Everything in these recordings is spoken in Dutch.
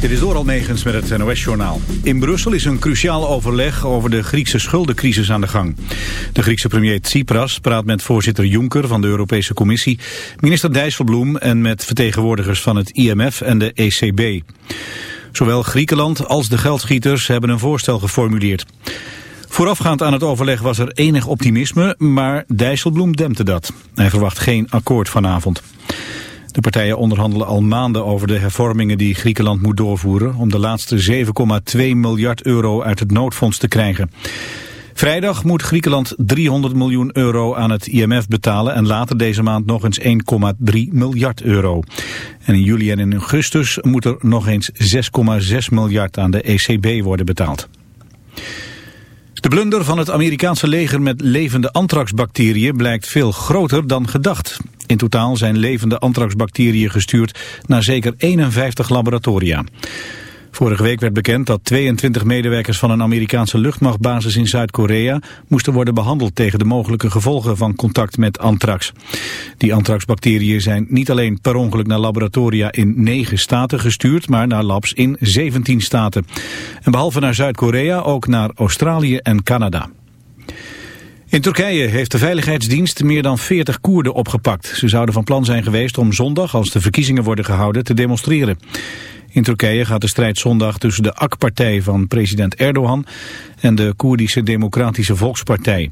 Dit is door Megens met het NOS-journaal. In Brussel is een cruciaal overleg over de Griekse schuldencrisis aan de gang. De Griekse premier Tsipras praat met voorzitter Juncker van de Europese Commissie, minister Dijsselbloem en met vertegenwoordigers van het IMF en de ECB. Zowel Griekenland als de geldschieters hebben een voorstel geformuleerd. Voorafgaand aan het overleg was er enig optimisme, maar Dijsselbloem dempte dat. Hij verwacht geen akkoord vanavond. De partijen onderhandelen al maanden over de hervormingen die Griekenland moet doorvoeren... om de laatste 7,2 miljard euro uit het noodfonds te krijgen. Vrijdag moet Griekenland 300 miljoen euro aan het IMF betalen... en later deze maand nog eens 1,3 miljard euro. En in juli en in augustus moet er nog eens 6,6 miljard aan de ECB worden betaald. De blunder van het Amerikaanse leger met levende antraxbacteriën blijkt veel groter dan gedacht. In totaal zijn levende antraxbacteriën gestuurd naar zeker 51 laboratoria. Vorige week werd bekend dat 22 medewerkers van een Amerikaanse luchtmachtbasis in Zuid-Korea moesten worden behandeld tegen de mogelijke gevolgen van contact met antrax. Die antraxbacteriën zijn niet alleen per ongeluk naar laboratoria in 9 staten gestuurd, maar naar labs in 17 staten. En behalve naar Zuid-Korea ook naar Australië en Canada. In Turkije heeft de Veiligheidsdienst meer dan 40 Koerden opgepakt. Ze zouden van plan zijn geweest om zondag, als de verkiezingen worden gehouden, te demonstreren. In Turkije gaat de strijd zondag tussen de AK-partij van president Erdogan en de Koerdische Democratische Volkspartij.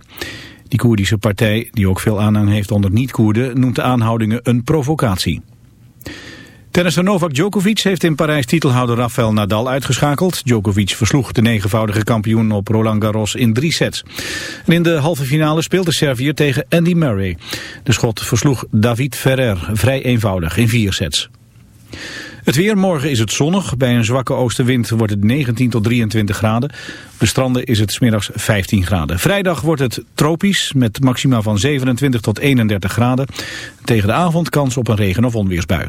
Die Koerdische partij, die ook veel aanhang heeft onder niet-Koerden, noemt de aanhoudingen een provocatie. Tennisser Novak Djokovic heeft in Parijs titelhouder Rafael Nadal uitgeschakeld. Djokovic versloeg de negenvoudige kampioen op Roland Garros in drie sets. En in de halve finale speelde Servier tegen Andy Murray. De schot versloeg David Ferrer vrij eenvoudig in vier sets. Het weer, morgen is het zonnig. Bij een zwakke oostenwind wordt het 19 tot 23 graden. Op de stranden is het smiddags 15 graden. Vrijdag wordt het tropisch met maxima van 27 tot 31 graden. Tegen de avond kans op een regen- of onweersbui.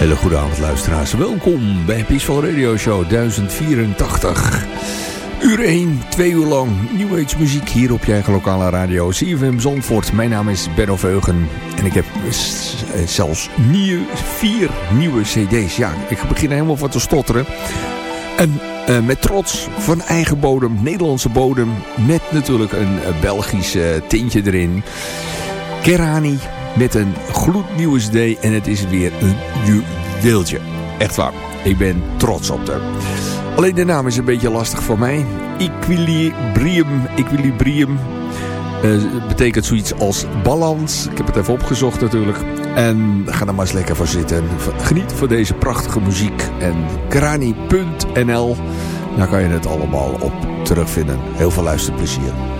Hele goede avond luisteraars. Welkom bij Peaceful Radio Show 1084. Uur 1, twee uur lang New Age muziek hier op je eigen lokale radio CFM Zandvoort. Mijn naam is Benno Veugen en ik heb zelfs vier nieuwe cd's. Ja, ik begin helemaal van te stotteren. En uh, met trots van eigen bodem, Nederlandse bodem, met natuurlijk een uh, Belgisch uh, tintje erin. Kerani met een gloednieuwe cd en het is weer een juweeltje. Echt waar, ik ben trots op haar. Alleen de naam is een beetje lastig voor mij. Equilibrium. Equilibrium. Uh, betekent zoiets als balans. Ik heb het even opgezocht natuurlijk. En ga er maar eens lekker voor zitten. Geniet van deze prachtige muziek. En krani.nl. Daar kan je het allemaal op terugvinden. Heel veel luisterplezier.